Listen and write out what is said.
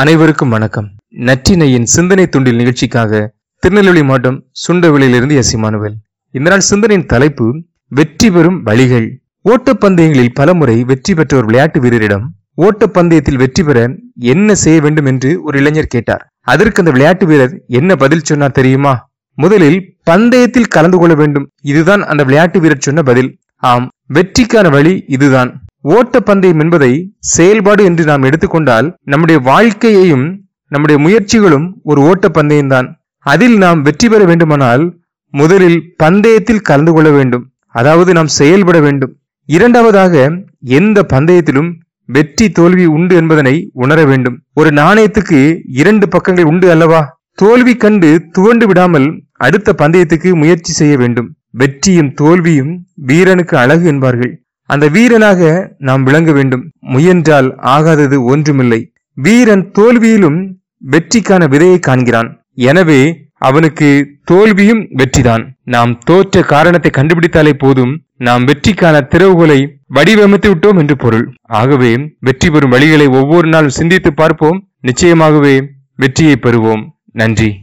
அனைவருக்கும் வணக்கம். நற்றினையின் சிந்தனை துண்டில் நிகழ்ச்சிக்காக திருநெல்வேலி மாவட்டம் சுண்டவெளியிலிருந்து எஸ் இமானுவேல் இந்த நாள் சிந்தனையின் தலைப்பு வெற்றி பெறும் வழிகள். ஓட்டப்பந்தயங்களில் பலமுறை வெற்றி பெற்ற ஒரு விளையாட்டு வீரரிடம் ஓட்டப்பந்தயத்தில் வெற்றி பெற என்ன செய்ய வேண்டும் என்று ஒரு இளைஞர் கேட்டார். அதற்கு அந்த விளையாட்டு வீரர் என்ன பதில் சொன்னார் தெரியுமா? முதலில் பந்தயத்தில் கலந்து கொள்ள வேண்டும். இதுதான் அந்த விளையாட்டு வீரர் சொன்ன பதில். ஆம் வெற்றிக்கான வழி இதுதான். ஓட்டப்பந்தயம் என்பதை செயல்பாடு என்று நாம் எடுத்துக்கொண்டால் நம்முடைய வாழ்க்கையையும் நம்முடைய முயற்சிகளும் ஒரு ஓட்டப்பந்தயம்தான் அதில் நாம் வெற்றி பெற வேண்டுமானால் முதலில் பந்தயத்தில் கலந்து கொள்ள வேண்டும். அதாவது நாம் செயல்பட வேண்டும். இரண்டாவதாக எந்த பந்தயத்திலும் வெற்றி தோல்வி உண்டு என்பதனை உணர வேண்டும். ஒரு நாணயத்துக்கு இரண்டு பக்கங்கள் உண்டு அல்லவா? தோல்வி கண்டு துவண்டு விடாமல் அடுத்த பந்தயத்துக்கு முயற்சி செய்ய வேண்டும். வெற்றியும் தோல்வியும் வீரனுக்கு அழகு என்பார்கள். அந்த வீரனாக நாம் விளங்க வேண்டும். முயன்றால் ஆகாதது ஒன்றுமில்லை. வீரன் தோல்வியிலும் வெற்றிக்கான விதையை காண்கிறான். எனவே அவனுக்கு தோல்வியும் வெற்றிதான். நாம் தோற்ற காரணத்தை கண்டுபிடித்தாலே போதும் நாம் வெற்றிக்கான திறவுகளை வடிவமைத்து விட்டோம் என்று பொருள். ஆகவே வெற்றி பெறும் வழிகளை ஒவ்வொரு நாள் சிந்தித்து பார்ப்போம். நிச்சயமாகவே வெற்றியை பெறுவோம். நன்றி.